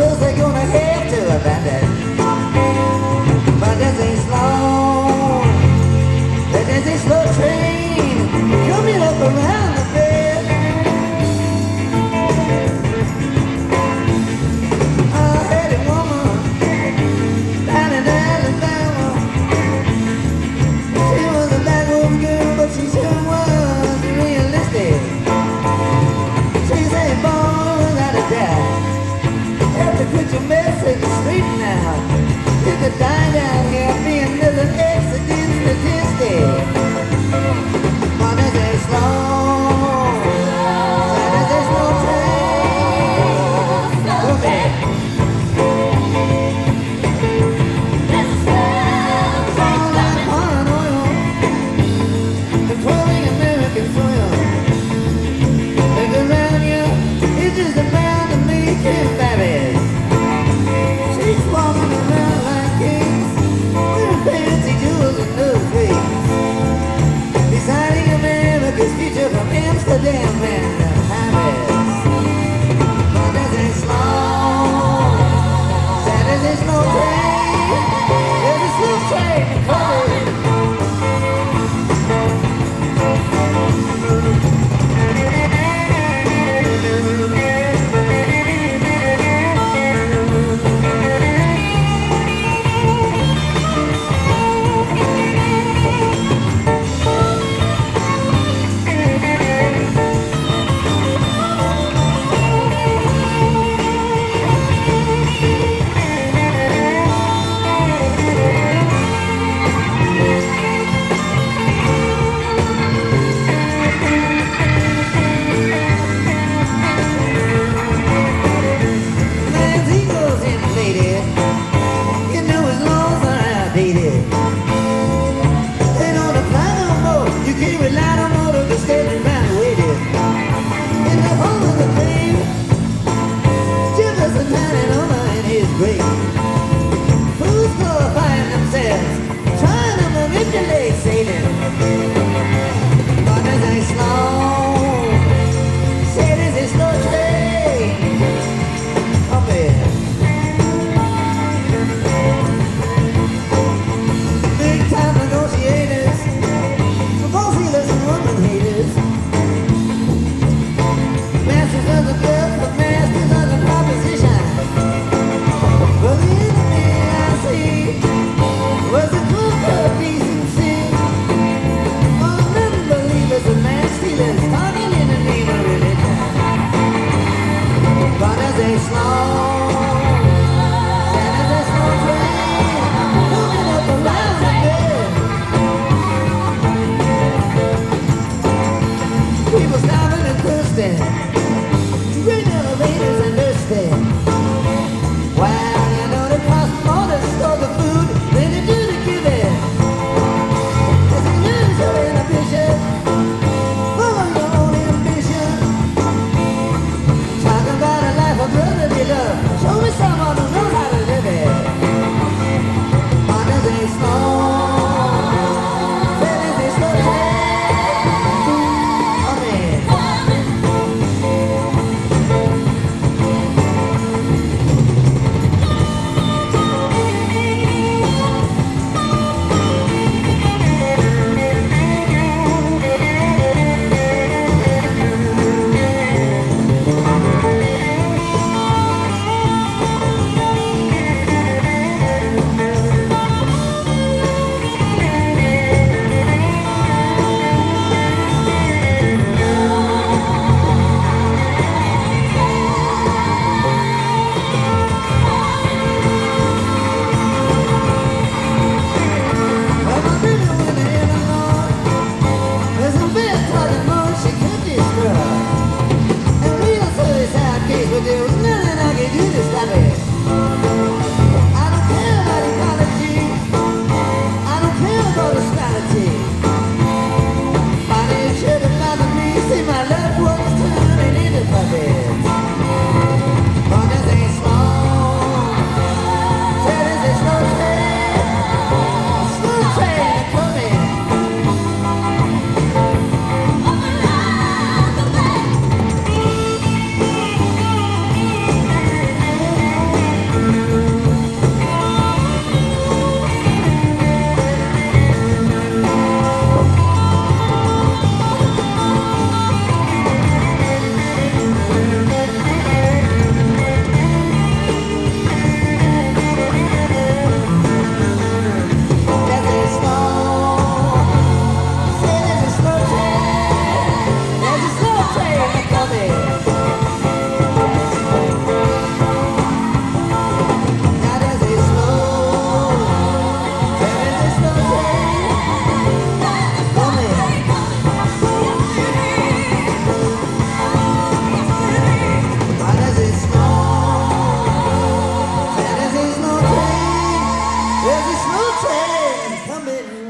earthly There's a snow train coming.